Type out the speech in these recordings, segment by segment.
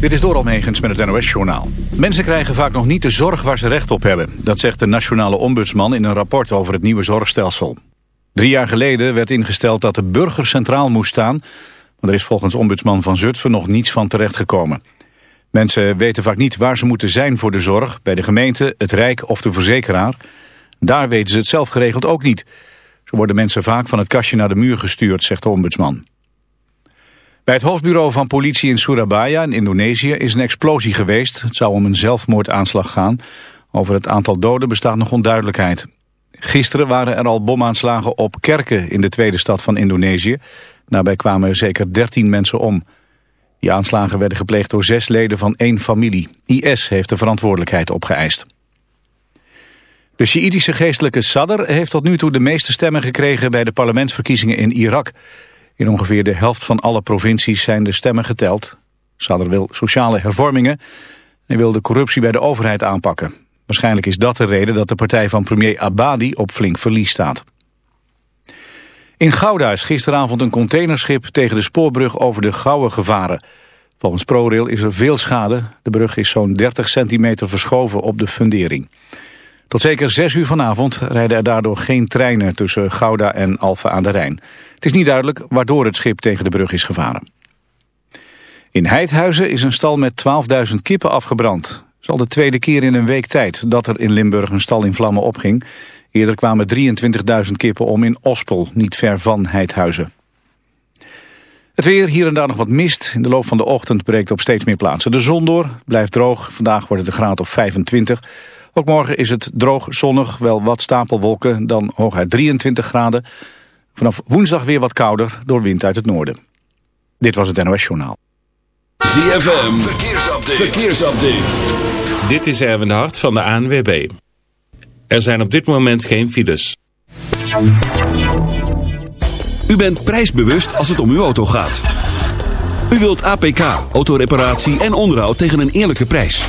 Dit is Doral Megens met het NOS-journaal. Mensen krijgen vaak nog niet de zorg waar ze recht op hebben. Dat zegt de nationale ombudsman in een rapport over het nieuwe zorgstelsel. Drie jaar geleden werd ingesteld dat de burger centraal moest staan... maar er is volgens ombudsman van Zutphen nog niets van terechtgekomen. Mensen weten vaak niet waar ze moeten zijn voor de zorg... bij de gemeente, het Rijk of de verzekeraar. Daar weten ze het zelf geregeld ook niet. Zo worden mensen vaak van het kastje naar de muur gestuurd, zegt de ombudsman. Bij het hoofdbureau van politie in Surabaya in Indonesië is een explosie geweest. Het zou om een zelfmoordaanslag gaan. Over het aantal doden bestaat nog onduidelijkheid. Gisteren waren er al bomaanslagen op kerken in de tweede stad van Indonesië. Daarbij kwamen zeker 13 mensen om. Die aanslagen werden gepleegd door zes leden van één familie. IS heeft de verantwoordelijkheid opgeëist. De Sjiïdische geestelijke Sadr heeft tot nu toe de meeste stemmen gekregen bij de parlementsverkiezingen in Irak. In ongeveer de helft van alle provincies zijn de stemmen geteld. Sadr wil sociale hervormingen en wil de corruptie bij de overheid aanpakken. Waarschijnlijk is dat de reden dat de partij van premier Abadi op flink verlies staat. In Gouda is gisteravond een containerschip tegen de spoorbrug over de Gouwe gevaren. Volgens ProRail is er veel schade. De brug is zo'n 30 centimeter verschoven op de fundering. Tot zeker 6 uur vanavond rijden er daardoor geen treinen tussen Gouda en Alphen aan de Rijn. Het is niet duidelijk waardoor het schip tegen de brug is gevaren. In Heidhuizen is een stal met 12.000 kippen afgebrand. Het is al de tweede keer in een week tijd dat er in Limburg een stal in vlammen opging. Eerder kwamen 23.000 kippen om in Ospel, niet ver van Heidhuizen. Het weer, hier en daar nog wat mist. In de loop van de ochtend breekt op steeds meer plaatsen de zon door. Blijft droog, vandaag wordt het een graad of 25. Ook morgen is het droog, zonnig, wel wat stapelwolken, dan hooguit 23 graden. Vanaf woensdag weer wat kouder door wind uit het noorden. Dit was het NOS Journaal. ZFM, verkeersupdate. verkeersupdate. Dit is Erwin de Hart van de ANWB. Er zijn op dit moment geen files. U bent prijsbewust als het om uw auto gaat. U wilt APK, autoreparatie en onderhoud tegen een eerlijke prijs.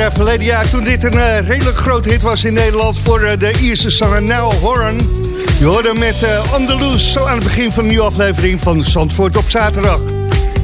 uh, verleden jaar toen dit een eh, redelijk groot hit was in Nederland voor eh, de Ierse zanger Nell Horan. Je hoorde met Loose, zo aan het begin van een nieuwe aflevering van Zandvoort op zaterdag.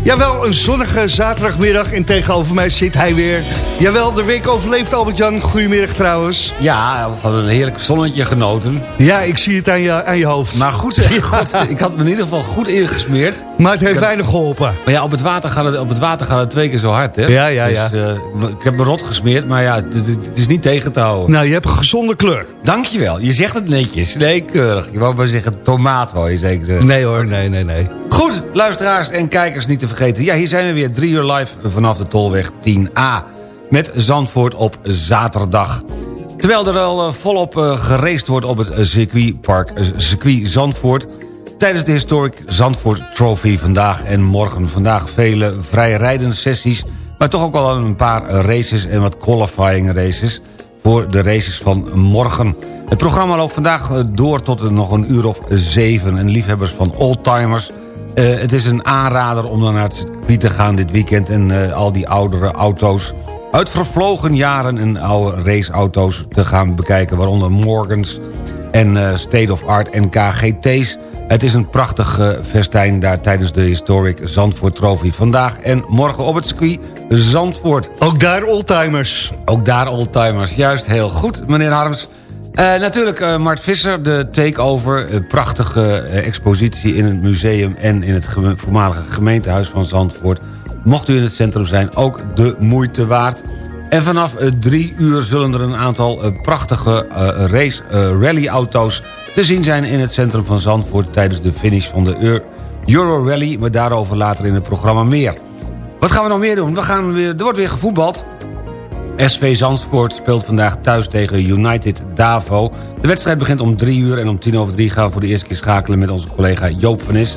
Jawel, een zonnige zaterdagmiddag en tegenover mij zit hij weer. Jawel, de week overleeft Albert-Jan. Goedemiddag trouwens. Ja, van een heerlijk zonnetje genoten. Ja, ik zie het aan je, aan je hoofd. Maar goed, zeg, God, ik had me in ieder geval goed ingesmeerd. Maar het heeft weinig geholpen. Maar ja, op het water gaat het, op het, water gaat het twee keer zo hard, hè? Ja, ja, ja. Dus, eh, ik heb me rot gesmeerd, maar ja, het, is niet tegen te houden. Nou, je hebt een gezonde kleur. Dankjewel, je zegt het netjes. Nee, keurig. Je wou maar zeggen tomaat, wou je zeker zeggen. Nee hoor, nee, nee, nee. Goed, luisteraars en kijkers niet te vergeten. Ja, hier zijn we weer drie uur live vanaf de Tolweg 10A. Met Zandvoort op zaterdag. Terwijl er al eh, volop eh, gereced wordt op het eh, circuitpark circuit Zandvoort... tijdens de Historic Zandvoort Trophy vandaag en morgen. Vandaag vele vrijrijdende sessies... maar toch ook al een paar races en wat qualifying races... voor de races van morgen. Het programma loopt vandaag door tot nog een uur of zeven. En liefhebbers van oldtimers... Eh, het is een aanrader om dan naar het circuit te gaan dit weekend... en eh, al die oudere auto's uit vervlogen jaren en oude raceauto's te gaan bekijken... waaronder Morgans en eh, State of Art en KGT's. Het is een prachtig festijn daar tijdens de Historic Zandvoort Trophy. Vandaag en morgen op het circuit Zandvoort. Ook daar oldtimers. Ook daar oldtimers. Juist heel goed, meneer Harms. Eh, natuurlijk eh, Mart Visser, de takeover. Prachtige eh, expositie in het museum... en in het voormalige gemeentehuis van Zandvoort. Mocht u in het centrum zijn, ook de moeite waard. En vanaf drie uur zullen er een aantal prachtige race rallyauto's... te zien zijn in het centrum van Zandvoort... tijdens de finish van de Eur- Euro Rally. Maar daarover later in het programma meer. Wat gaan we nog meer doen? We gaan weer, er wordt weer gevoetbald. SV Zandvoort speelt vandaag thuis tegen United Davo. De wedstrijd begint om drie uur en om tien over drie gaan we voor de eerste keer schakelen met onze collega Joop van Is.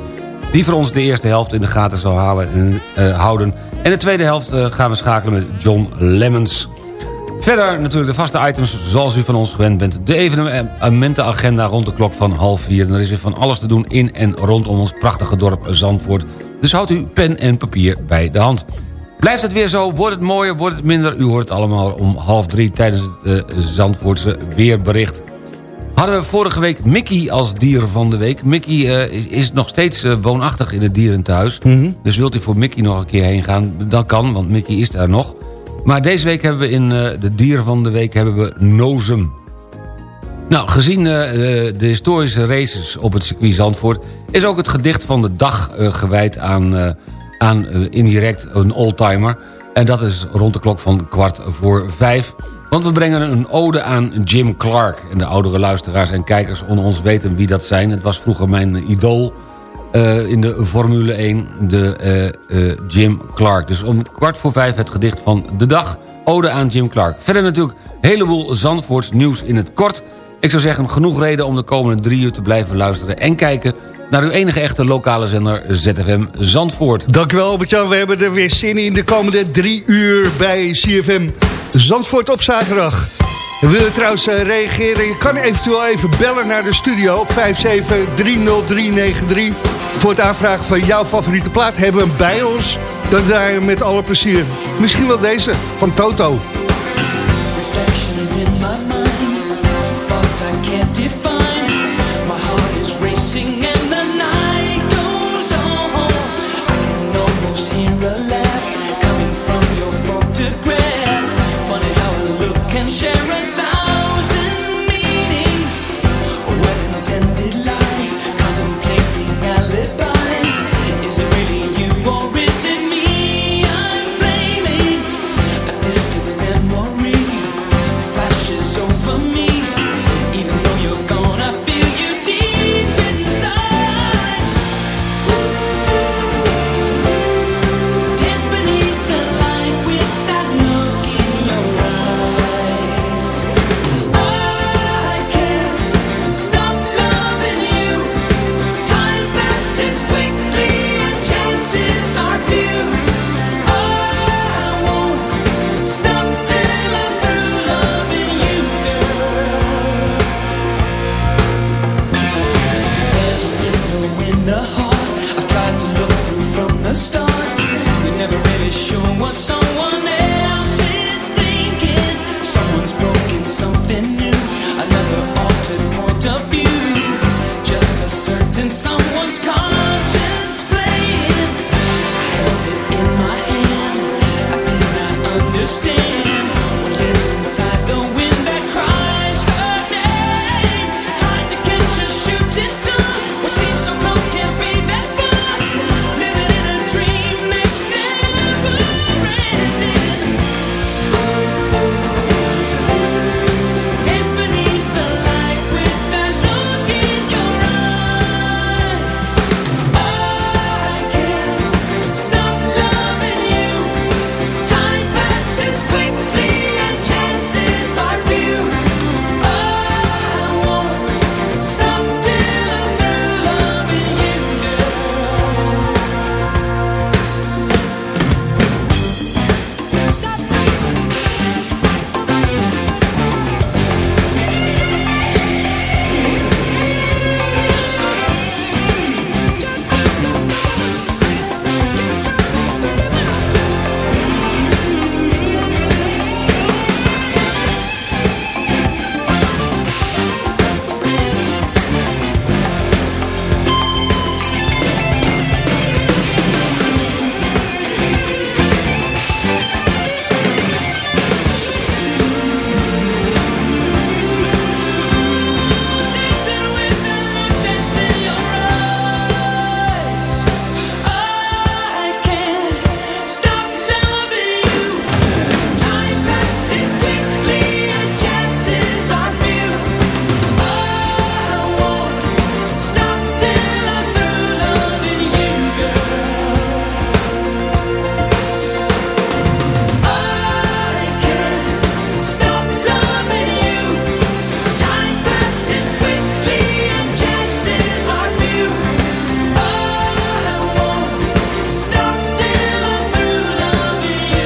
Die voor ons de eerste helft in de gaten zal halen en, eh, houden. En de tweede helft eh, gaan we schakelen met John Lemmens. Verder natuurlijk de vaste items zoals u van ons gewend bent. De evenementenagenda rond de klok van half vier. En er is weer van alles te doen in en rondom ons prachtige dorp Zandvoort. Dus houdt u pen en papier bij de hand. Blijft het weer zo, wordt het mooier, wordt het minder... u hoort het allemaal om half drie tijdens het eh, Zandvoortse weerbericht. Hadden we vorige week Mickey als dier van de week. Mickey eh, is, is nog steeds eh, woonachtig in het dierentehuis. Dus wilt u voor Mickey nog een keer heen gaan, dan kan, want Mickey is daar nog. Maar deze week hebben we in de dier van de week hebben we Nozem. Nou, gezien de, historische races op het circuit Zandvoort... is ook het gedicht van de dag gewijd aan, aan eh, indirect een oldtimer. En dat is rond de klok van kwart voor vijf. Want we brengen een ode aan Jim Clark. En de oudere luisteraars en kijkers onder ons weten wie dat zijn. Het was vroeger mijn idool eh, in de Formule 1, de eh, Jim Clark. Dus om kwart voor vijf het gedicht van de dag. Ode aan Jim Clark. Verder natuurlijk een heleboel Zandvoorts nieuws in het kort. Ik zou zeggen, genoeg reden om de komende drie uur te blijven luisteren... en kijken naar uw enige echte lokale zender ZFM Zandvoort. Dankjewel Albert-Jan, we hebben er weer zin in de komende drie uur bij CFM Zandvoort op zaterdag. En wil je trouwens eh, reageren? Je kan eventueel even bellen naar de studio op 5730393. Voor het aanvragen van jouw favoriete plaat hebben we hem bij ons. Dat draaien we met alle plezier. Misschien wel deze, van Toto. Reflections in my mind, thoughts I can't define. can share. I tried to look through from the stars.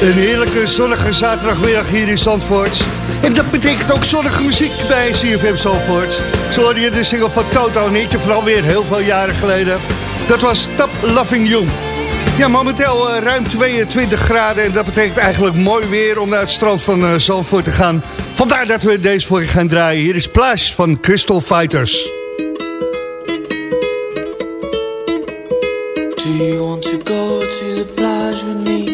Een heerlijke zonnige zaterdagmiddag hier in Zandvoort. En dat betekent ook zonnige muziek bij CFM Zandvoort. Zo hoorde je de single van Toto Nietje, vooral weer heel veel jaren geleden. Dat was Stop Loving You. Ja, momenteel eh, ruim 22 graden en dat betekent eigenlijk mooi weer om naar het strand van eh, Zandvoort te gaan. Vandaar dat we deze voor je gaan draaien. Hier is Plaats van Crystal Fighters. Do you want to go to the plage with me?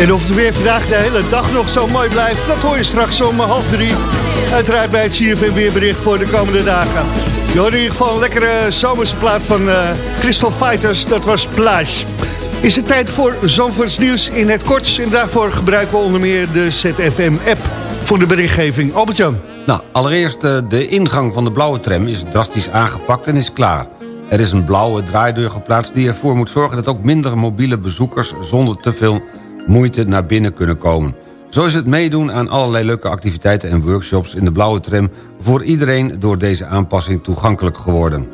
En of het weer vandaag de hele dag nog zo mooi blijft... dat hoor je straks om half drie. Uiteraard bij het CFM weerbericht voor de komende dagen. Je in ieder geval een lekkere zomerse plaat van eh Crystal Fighters. Dat was Plage. Is het tijd voor Zandvoorts nieuws in het kort. En daarvoor gebruiken we onder meer de ZFM-app voor de berichtgeving. Albert-Jan. Nou, allereerst eh, de ingang van de blauwe tram is drastisch aangepakt en is klaar. Er is een blauwe draaideur geplaatst die ervoor moet zorgen... dat ook minder mobiele bezoekers zonder te veel moeite naar binnen kunnen komen. Zo is het meedoen aan allerlei leuke activiteiten en workshops in de blauwe tram... voor iedereen door deze aanpassing toegankelijk geworden.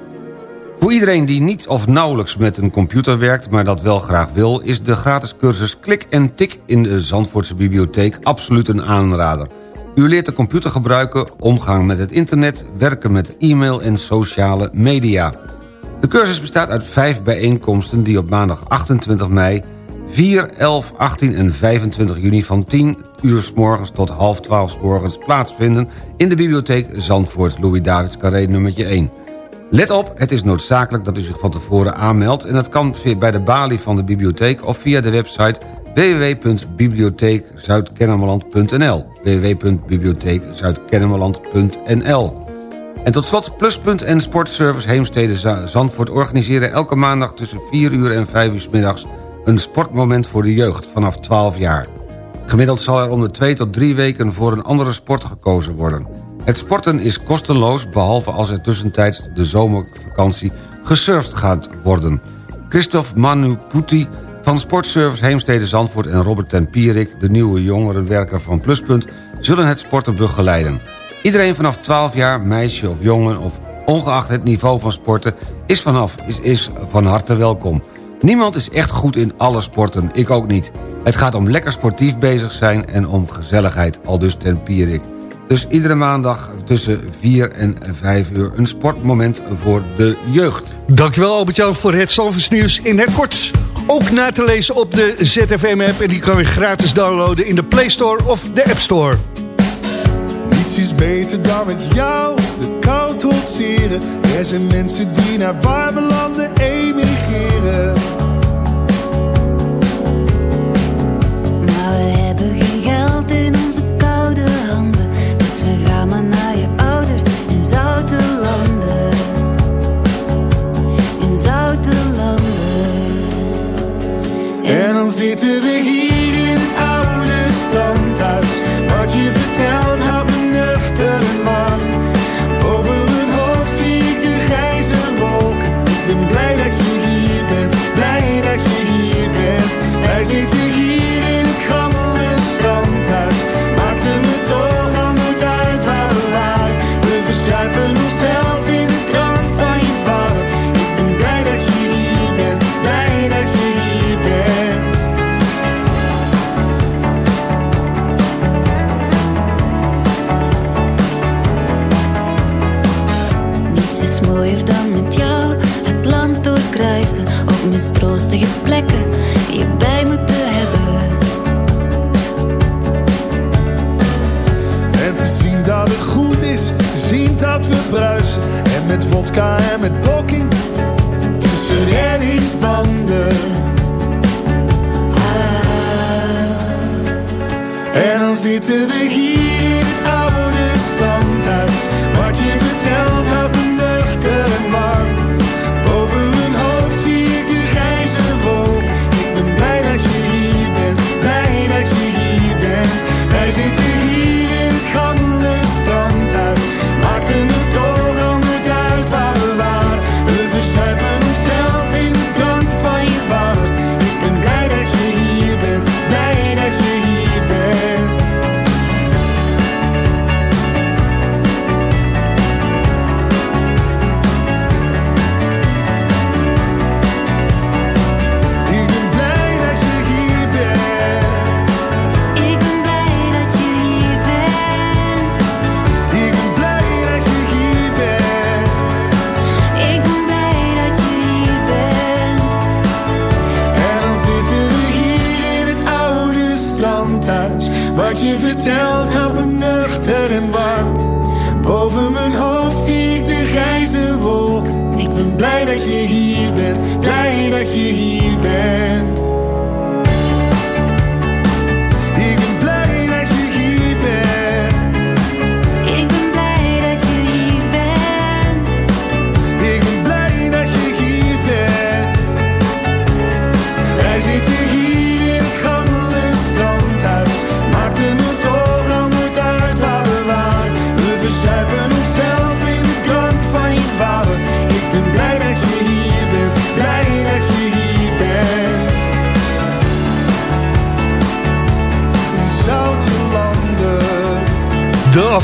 Voor iedereen die niet of nauwelijks met een computer werkt... maar dat wel graag wil... is de gratis cursus Klik en Tik in de Zandvoortse Bibliotheek absoluut een aanrader. U leert de computer gebruiken, omgaan met het internet... werken met e-mail en sociale media. De cursus bestaat uit vijf bijeenkomsten... die op maandag 28 mei, 4, 11, 18 en 25 juni... van 10 uur s morgens tot half 12 s morgens plaatsvinden... in de bibliotheek Zandvoort, Louis Davids Carré nummertje 1. Let op, het is noodzakelijk dat u zich van tevoren aanmeldt... en dat kan via bij de balie van de bibliotheek of via de website www.bibliotheekzuidkennemerland.nl www.bibliotheekzuidkennemerland.nl En tot slot, Pluspunt en Sportservice Heemstede Za- Zandvoort... organiseren elke maandag tussen 4 uur en 5 uur 's middags... een sportmoment voor de jeugd vanaf 12 jaar. Gemiddeld zal er om de 2 tot 3 weken voor een andere sport gekozen worden. Het sporten is kostenloos, behalve als er tussentijds de zomervakantie gesurfd gaat worden. Christophe Manu Putti van Sportservice Heemstede Zandvoort... en Robert ten Pierik, de nieuwe jongerenwerker van Pluspunt... zullen het sporten begeleiden. Iedereen vanaf 12 jaar, meisje of jongen... of ongeacht het niveau van sporten, is, vanaf, is, is van harte welkom. Niemand is echt goed in alle sporten, ik ook niet. Het gaat om lekker sportief bezig zijn en om gezelligheid, al dus ten Pierik. Dus iedere maandag tussen 4 en 5 uur een sportmoment voor de jeugd. Dankjewel Albert-Jan voor het Zandvoorts nieuws in het kort. Ook na te lezen op de ZFM-app en die kan je gratis downloaden in de Play Store of de App Store. Niets is beter dan met jou de kou trotseren. Er zijn mensen die naar warme landen emigreren. En dan zitten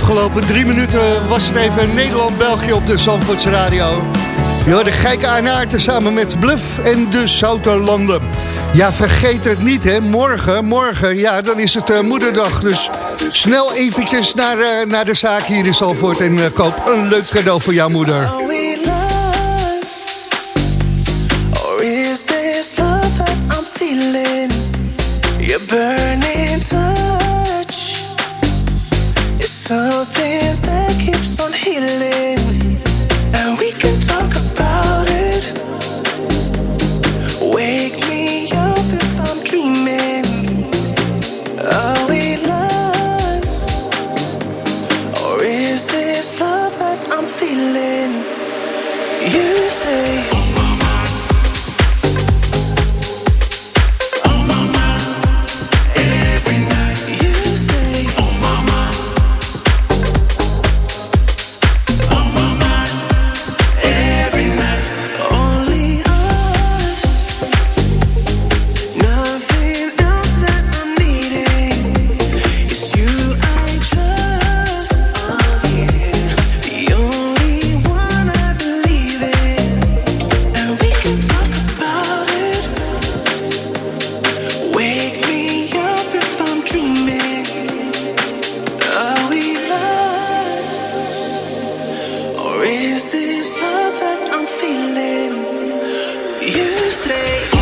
afgelopen drie minuten was het even Nederland-België op de Zandvoorts Radio. Je hoorde aan Aanaarten samen met Bluff en de Zouterlanden. Ja, vergeet het niet, hè. Morgen, morgen, ja, dan is het eh, moederdag. Dus snel eventjes naar, eh, naar de zaak hier in Zandvoort en eh, koop een leuk cadeau voor jouw moeder. Is this love that I'm feeling? You stay.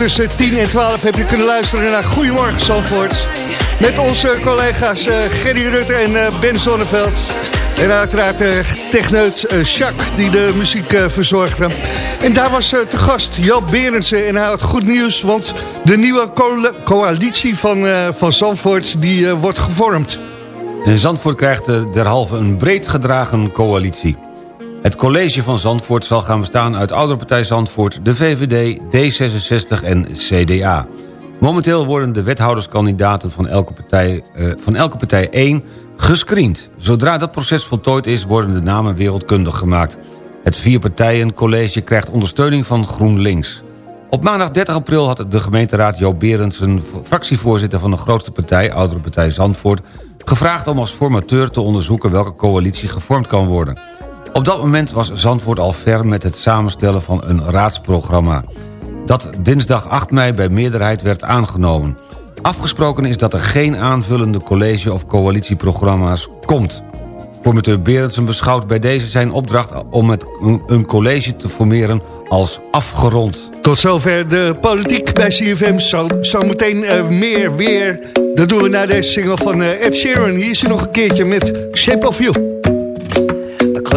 tussen 10 en 12 heb je kunnen luisteren naar Goedemorgen Zandvoort. Met onze collega's eh, Gerry Rutte en eh, Ben Zonneveld. En uiteraard de techneut Jacques die de muziek verzorgde. En daar was te gast Jan Berendsen en hij had goed nieuws... want de nieuwe coalitie van, van Zandvoort die wordt gevormd. En Zandvoort krijgt derhalve een breed gedragen coalitie. Het college van Zandvoort zal gaan bestaan uit Ouderpartij Zandvoort... de VVD, D66 en CDA. Momenteel worden de wethouderskandidaten van elke partij, eh, van elke partij één gescreend. Zodra dat proces voltooid is, worden de namen wereldkundig gemaakt. Het vierpartijencollege krijgt ondersteuning van GroenLinks. Op maandag 30 april had de gemeenteraad Joop Berendsen... fractievoorzitter van de grootste partij, Oudere Partij Zandvoort... gevraagd om als formateur te onderzoeken welke coalitie gevormd kan worden. Op dat moment was Zandvoort al ver met het samenstellen van een raadsprogramma. Dat dinsdag 8 mei bij meerderheid werd aangenomen. Afgesproken is dat er geen aanvullende college- of coalitieprogramma's komt. Formateur Berendsen beschouwt bij deze zijn opdracht om met een- college te formeren als afgerond. Tot zover de politiek bij CFM. Zo, zometeen eh, meer weer. Dat doen we na deze single van eh, Ed Sheeran. Hier is hij nog een keertje met Shape of You.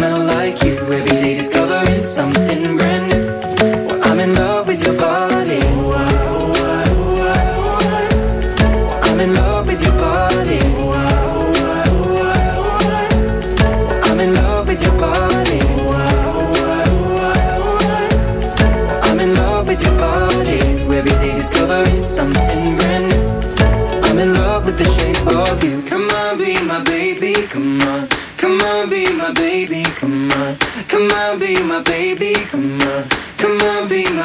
Smell like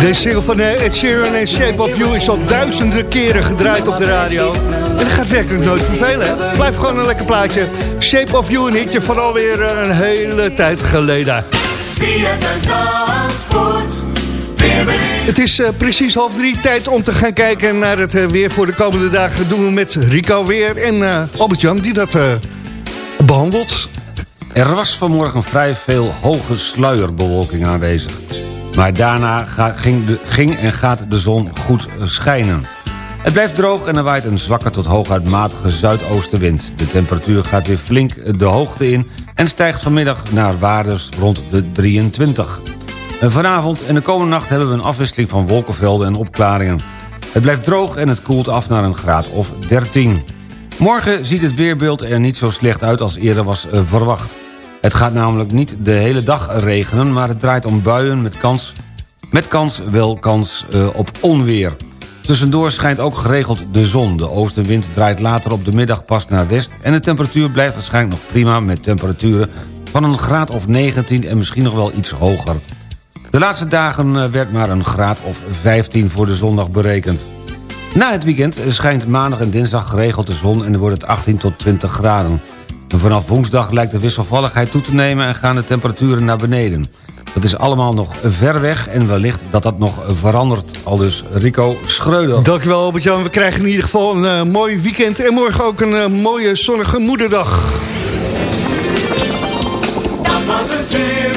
De single van eh, Ed Sheeran en Shape of You is al duizenden keren gedraaid op de radio. En dat gaat werkelijk nooit vervelen. hè? Blijft gewoon een lekker plaatje. Shape of You, een hitje van alweer eh, een hele tijd geleden. Het is eh, precies half drie tijd om te gaan kijken naar het weer voor de komende dagen. Doen we met Rico weer en Albert-Jan die dat eh, behandelt. Er was vanmorgen vrij veel hoge sluierbewolking aanwezig. Maar daarna ging, ging en gaat de zon goed schijnen. Het blijft droog en er waait een zwakke tot hooguit matige zuidoostenwind. De temperatuur gaat weer flink de hoogte in... en stijgt vanmiddag naar waardes rond de 23. En Vanavond en de komende nacht hebben we een afwisseling van wolkenvelden en opklaringen. Het blijft droog en het koelt af naar een graad of 13. Morgen ziet het weerbeeld er niet zo slecht uit als eerder was eh, verwacht. Het gaat namelijk niet de hele dag regenen... maar het draait om buien met kans, met kans wel kans eh, op onweer. Tussendoor schijnt ook geregeld de zon. De oostenwind draait later op de middag pas naar west... en de temperatuur blijft waarschijnlijk nog prima... met temperaturen van een graad of 19 en misschien nog wel iets hoger. De laatste dagen eh, werd maar een graad of 15 voor de zondag berekend. Na het weekend schijnt maandag en dinsdag geregeld de zon... en wordt het 18 tot 20 graden. Vanaf woensdag lijkt de wisselvalligheid toe te nemen... en gaan de temperaturen naar beneden. Dat is allemaal nog ver weg en wellicht dat dat nog verandert. Al dus Rico Schreuder. Dankjewel Albert-Jan. We krijgen in ieder geval een eh, mooi weekend. En morgen ook een eh, mooie zonnige moederdag. Dat was het weer.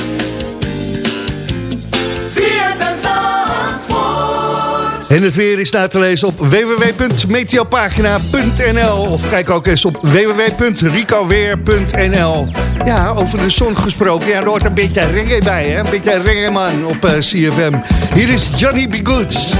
En het weer is na te lezen op www.meteopagina.nl Of kijk ook eens op www.ricoweer.nl Ja, over de zon gesproken. Ja, er hoort een beetje reggae bij, hè? Een beetje reggae man op eh, CFM. Hier is Johnny B. Goods.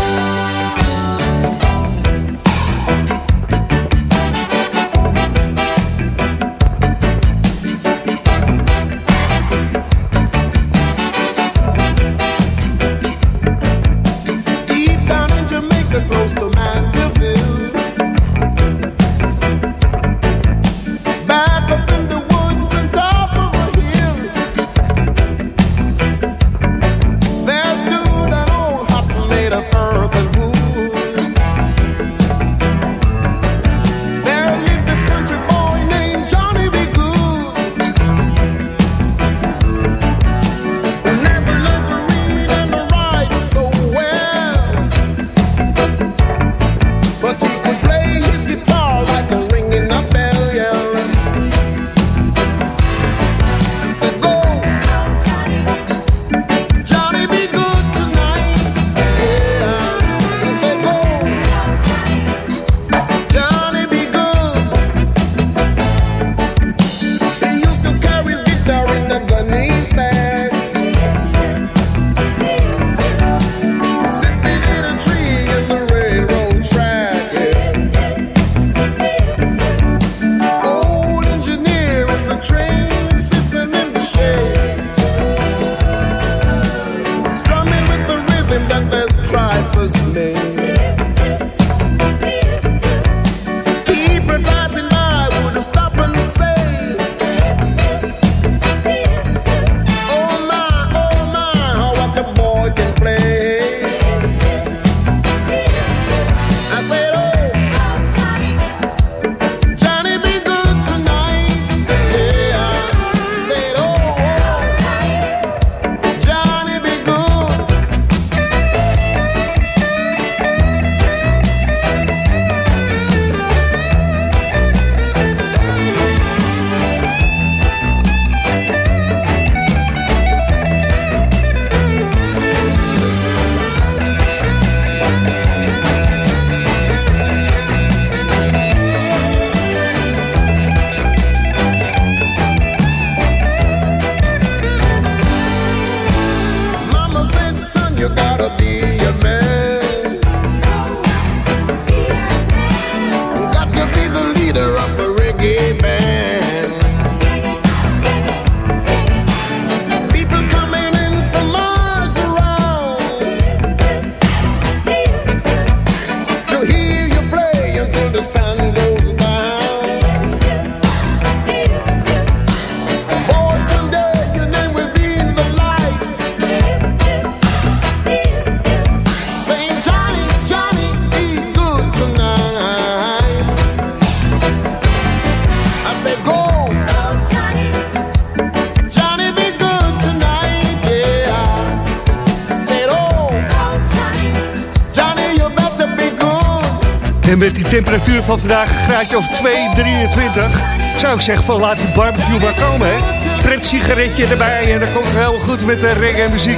En met die temperatuur van vandaag, graadje of 2, 23... zou ik zeggen van laat die barbecue maar komen, hè. Pret sigaretje erbij en dan komt het heel goed met de reggae muziek.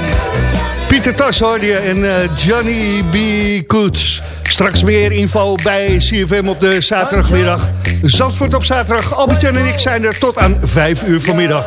Pieter Tas hoorde je en eh, Johnny B. Goods. Straks meer info bij CFM op de zaterdagmiddag. Zandvoort op zaterdag. Albert-Jan en ik zijn er tot aan 5 uur vanmiddag.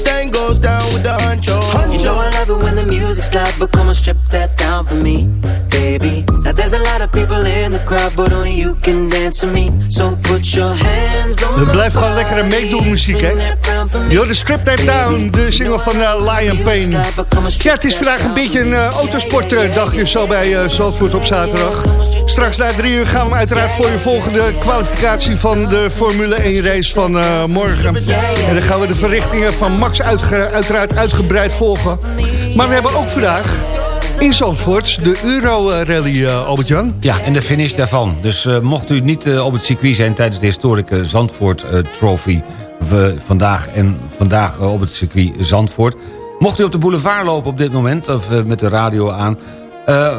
Goes down with the honcho. You know I love it when the music's loud, but come on, strip that down for me, baby. Now there's a lot of people in the crowd, but only you can dance to me. So put your hands on Het blijft gewoon lekkere meedoen muziek, hè? Yo, de Strip That Down, de single van uh, Lion Pain. Ja, het is vandaag een beetje een uh, autosportdagje zo bij uh, Zandvoort op zaterdag. Straks na drie uur gaan we uiteraard voor je volgen de kwalificatie van de Formule 1 race van uh, morgen. En dan gaan we de verrichtingen van Max uitge uiteraard uitgebreid volgen. Maar we hebben ook vandaag in Zandvoort de Euro-rally, uh, Albert-Jan. Ja, en de finish daarvan. Dus uh, mocht u niet op het circuit zijn tijdens de historische Zandvoort Trophy... vandaag en vandaag op het circuit Zandvoort... mocht u op de boulevard lopen op dit moment, of met de radio aan...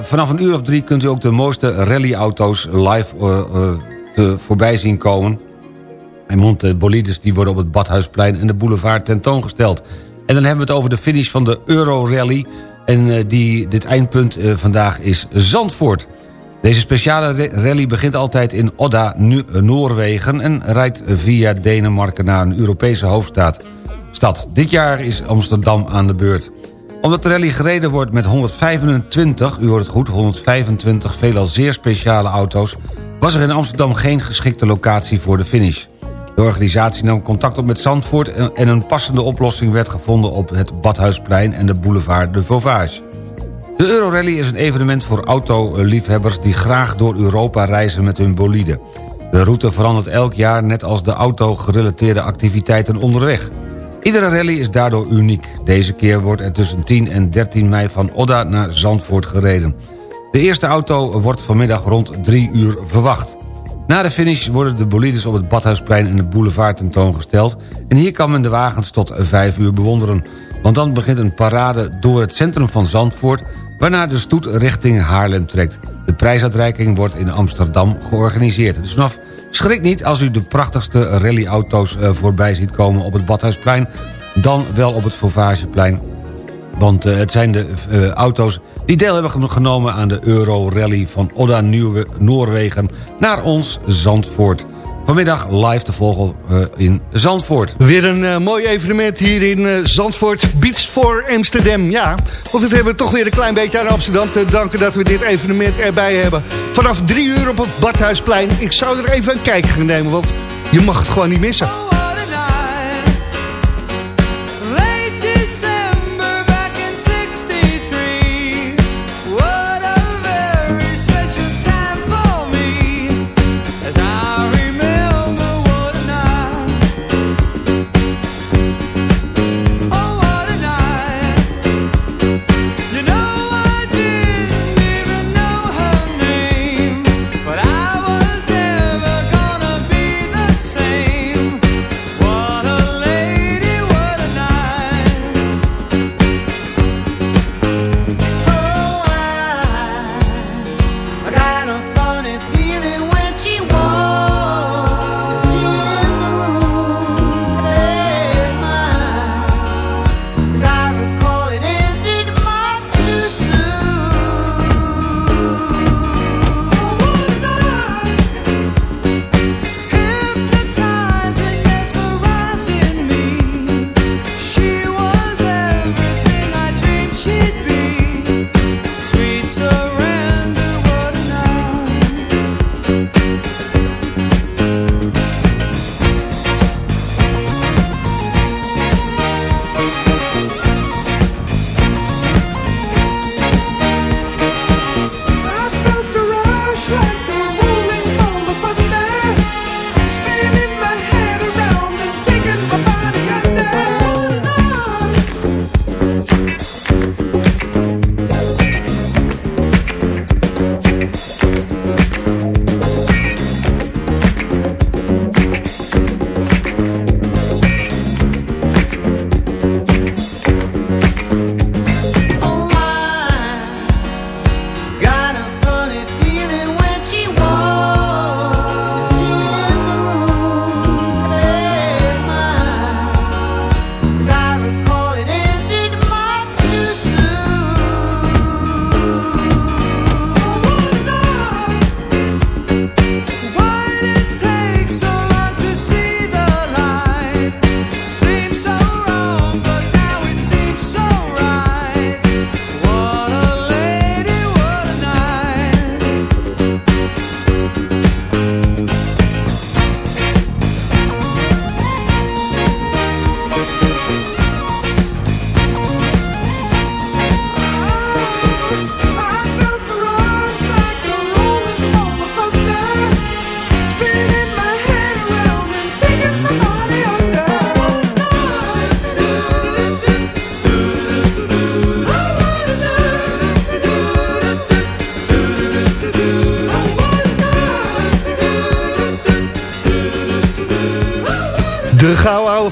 vanaf een uur of drie kunt u ook de mooiste rallyauto's live te voorbij zien komen. En Monte Bolides die worden op het Badhuisplein en de boulevard tentoongesteld. En dan hebben we het over de finish van de Euro Rally... En uh, die, dit eindpunt uh, vandaag is Zandvoort. Deze speciale rally begint altijd in Odda, uh, Noorwegen... en rijdt via Denemarken naar een Europese hoofdstad. Stad. Dit jaar is Amsterdam aan de beurt. Omdat de rally gereden wordt met 125, u hoort het goed... 125 veelal zeer speciale auto's... was er in Amsterdam geen geschikte locatie voor de finish. De organisatie nam contact op met Zandvoort... en een passende oplossing werd gevonden op het Badhuisplein... en de boulevard de Vauvage. De Eurorally is een evenement voor autoliefhebbers... die graag door Europa reizen met hun bolide. De route verandert elk jaar net als de auto-gerelateerde activiteiten onderweg. Iedere rally is daardoor uniek. Deze keer wordt er tussen 10 en 13 mei van Odda naar Zandvoort gereden. De eerste auto wordt vanmiddag rond 3 uur verwacht. Na de finish worden de bolides op het Badhuisplein en de boulevard tentoongesteld... en hier kan men de wagens tot 5 uur bewonderen. Want dan begint een parade door het centrum van Zandvoort... waarna de stoet richting Haarlem trekt. De prijsuitreiking wordt in Amsterdam georganiseerd. Dus vanaf schrik niet als u de prachtigste rallyauto's uh, voorbij ziet komen op het Badhuisplein... dan wel op het Fauvageplein want eh, het zijn de eh, auto's die deel hebben genomen aan de Euro Rally van Odda Nieuwe Noorwegen naar ons Zandvoort. Vanmiddag live te volgen eh, in Zandvoort. Weer een mooi evenement hier in Zandvoort. Beats voor Amsterdam, ja. Want het hebben we toch weer een klein beetje aan Amsterdam te danken... dat we dit evenement erbij hebben. Vanaf drie uur op het Badhuisplein. Ik zou er even een kijkje gaan nemen, want je mag het gewoon niet missen.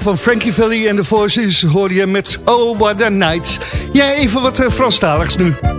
van Frankie Valley en de Voices hoor je met Oh What a Night. Jij ja, even wat eh, Franstaligs nu.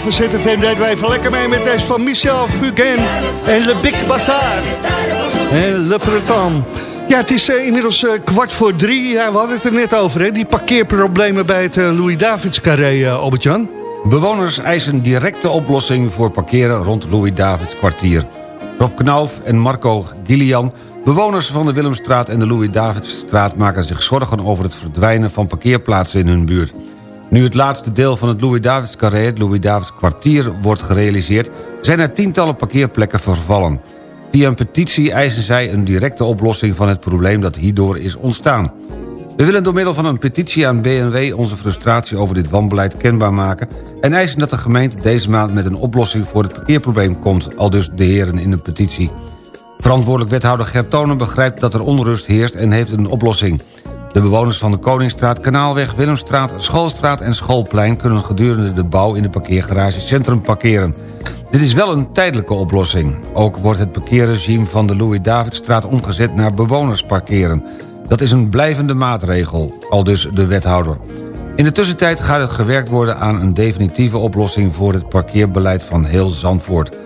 Studio van ZFM deden lekker mee met deze van Michel Fugain en Le Big Bazaar. En Le Breton. Ja, het is eh, inmiddels eh, kwart voor drie. Ja, we hadden het er net over, hè? die parkeerproblemen bij het eh, Louis-Davids-carré, Albert-Jan. Bewoners eisen directe oplossing voor parkeren rond Louis-Davids kwartier. Rob Knauf en Marco Gillian, bewoners van de Willemstraat en de Louis-Davidsstraat... maken zich zorgen over het verdwijnen van parkeerplaatsen in hun buurt. Nu het laatste deel van het Louis-Davids carré, het Louis-Davids kwartier, wordt gerealiseerd... zijn er tientallen parkeerplekken vervallen. Via een petitie eisen zij een directe oplossing van het probleem dat hierdoor is ontstaan. We willen door middel van een petitie aan BMW onze frustratie over dit wanbeleid kenbaar maken... en eisen dat de gemeente deze maand met een oplossing voor het parkeerprobleem komt... al dus de heren in de petitie. Verantwoordelijk wethouder Gert Tonen begrijpt dat er onrust heerst en heeft een oplossing. De bewoners van de Koningsstraat, Kanaalweg, Willemstraat, Schoolstraat en Schoolplein... kunnen gedurende de bouw in de parkeergarage Centrum parkeren. Dit is wel een tijdelijke oplossing. Ook wordt het parkeerregime van de Louis-Davidstraat omgezet naar bewonersparkeren. Dat is een blijvende maatregel, al dus de wethouder. In de tussentijd gaat er gewerkt worden aan een definitieve oplossing... voor het parkeerbeleid van heel Zandvoort.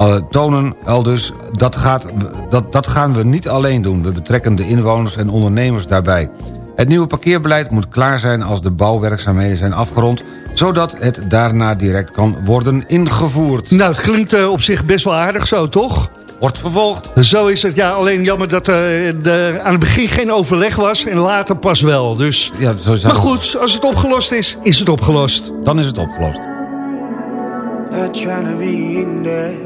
Uh, tonen al dus, dat, gaat, dat, dat gaan we niet alleen doen. We betrekken de inwoners en ondernemers daarbij. Het nieuwe parkeerbeleid moet klaar zijn als de bouwwerkzaamheden zijn afgerond zodat het daarna direct kan worden ingevoerd. Nou, het klinkt eh, op zich best wel aardig zo, toch? Wordt vervolgd. Zo is het, ja. Alleen jammer dat eh, de, aan het begin geen overleg was en later pas wel. Dus. Ja, zo maar goed, als het opgelost is, is het opgelost. Dan is het opgelost. Not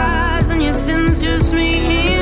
and your sins just me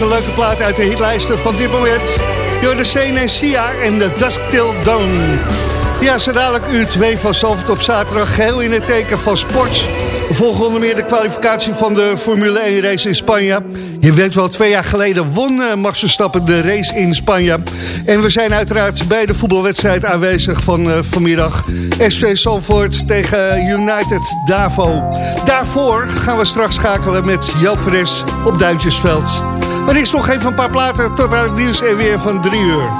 een leuke plaat uit de hitlijsten van dit moment. Jorde en Sia en de Dusk Till Dawn. Ja, zo dadelijk uur 2 van Zalvert op zaterdag. Geheel in het teken van sport. We volgen onder meer de kwalificatie van de Formule 1 race in Spanje. Je weet wel, twee jaar geleden won uh, Max Verstappen de race in Spanje. En we zijn uiteraard bij de voetbalwedstrijd aanwezig van uh, vanmiddag. SV Zalvoort tegen United Davo. Daarvoor gaan we straks schakelen met Joop op Duintjesveld. Er is nog even een paar platen tot aan het nieuws en weer van drie uur.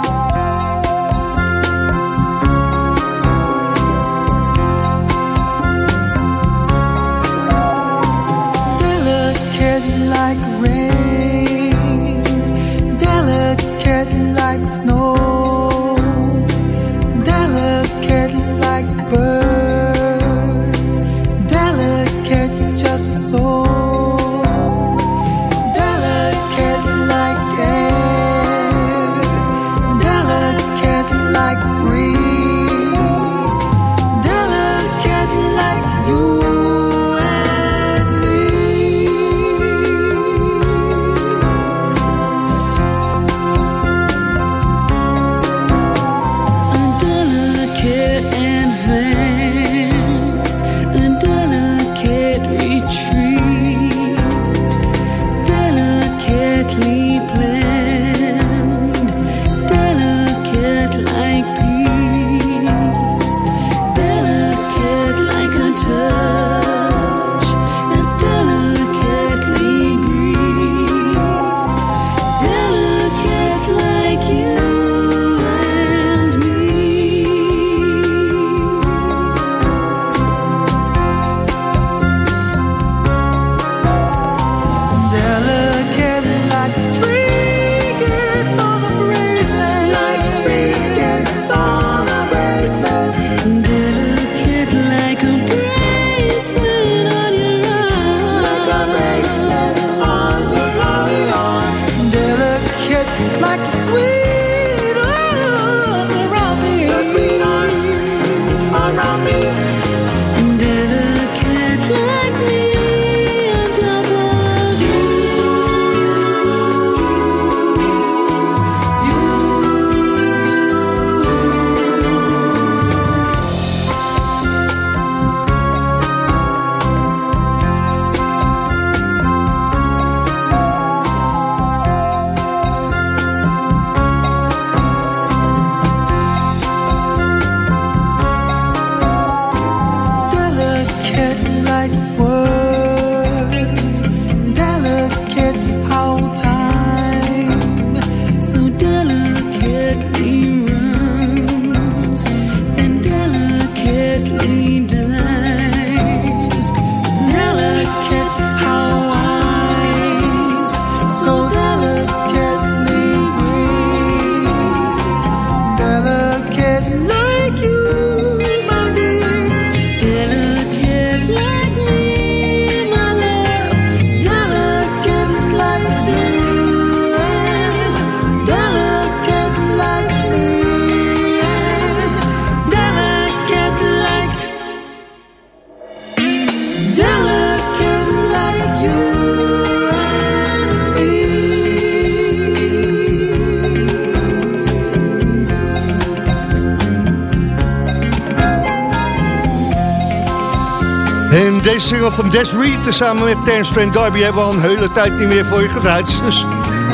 Single van Des Reed, samen met Terence Trent D'Arby... hebben we al een hele tijd niet meer voor je gedraaid. Dus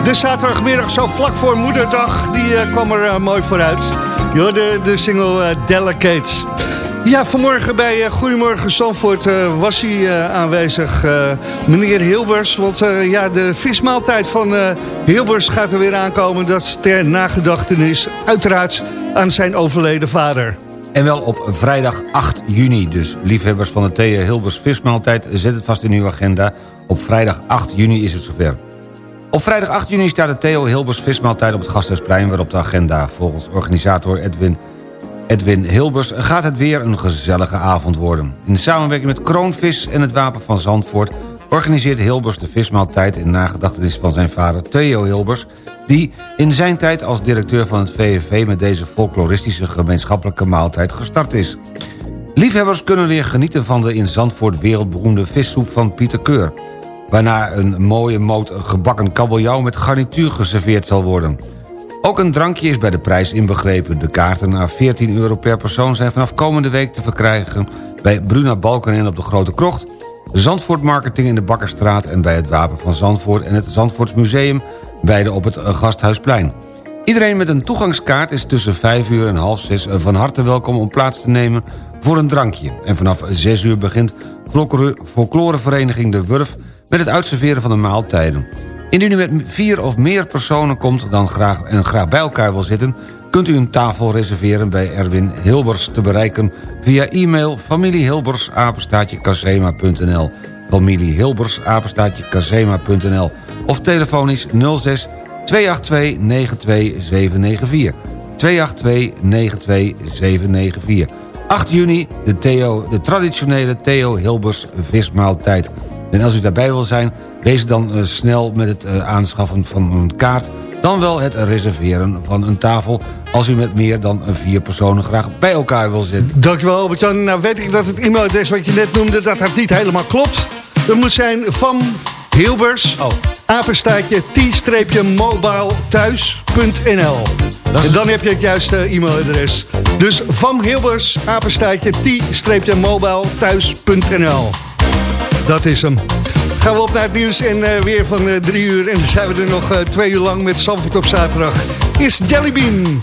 de zaterdagmiddag zo vlak voor Moederdag, die eh, kwam er eh, mooi vooruit. Je hoorde de single eh, Delicates. Ja, vanmorgen bij Goedemorgen Zandvoort was hij aanwezig, meneer Hilbers. Want ja, de vismaaltijd van Hilbers gaat er weer aankomen. Dat ter nagedachtenis, uiteraard, aan zijn overleden vader. En wel op vrijdag 8 juni. Dus liefhebbers van de Thea Hilbers vismaaltijd... zet het vast in uw agenda. Op vrijdag 8 juni is het zover. Op vrijdag 8 juni staat de Theo Hilbers vismaaltijd op het Gasthuisplein... weer op de agenda. Volgens organisator Edwin, Edwin Hilbers gaat het weer een gezellige avond worden. In samenwerking met Kroonvis en het Wapen van Zandvoort... organiseert Hilbers de vismaaltijd in nagedachtenis van zijn vader Theo Hilbers... die in zijn tijd als directeur van het VVV... met deze folkloristische gemeenschappelijke maaltijd gestart is. Liefhebbers kunnen weer genieten van de in Zandvoort wereldberoemde vissoep van Pieter Keur. waarna een mooie moot gebakken kabeljauw met garnituur geserveerd zal worden. Ook een drankje is bij de prijs inbegrepen. De kaarten naar 14 euro per persoon zijn vanaf komende week te verkrijgen... bij Bruna Balkenende op de Grote Krocht... Zandvoort Marketing in de Bakkerstraat en bij het Wapen van Zandvoort... en het Zandvoortsmuseum, beide op het eh, Gasthuisplein. Iedereen met een toegangskaart is tussen 5 uur en half 6 van harte welkom om plaats te nemen voor een drankje. En vanaf 6 uur begint folklore- folklorevereniging De Wurf met het uitserveren van de maaltijden. Indien u met vier of meer personen komt dan graag, en graag bij elkaar wil zitten... kunt u een tafel reserveren bij Erwin Hilbers te bereiken... via e-mail familiehilbers-casema.nl familie Hilbers, casema.nl of telefonisch 06 282 92794. 282 92794. 8 juni, de, Theo, de traditionele Theo Hilbers vismaaltijd. En als u daarbij wil zijn, wees dan eh, snel met het eh, aanschaffen van een kaart... dan wel het reserveren van een tafel... als u met meer dan eh, vier personen graag bij elkaar wil zitten. Dankjewel Albert-Jan. Nou weet ik dat het e-mailadres wat je net noemde, dat dat niet helemaal klopt. Dat moet zijn van Hilbers, Oh. apenstaatje t-mobilethuis.nl. En dan heb je het juiste e-mailadres. Dus van Hilbers, apenstaatje t-mobilethuis.nl. Dat is hem. Gaan we op naar het nieuws en eh, weer van eh, drie uur. En dan zijn we er nog eh, twee uur lang met Zandvoort op zaterdag. Is Jellybean.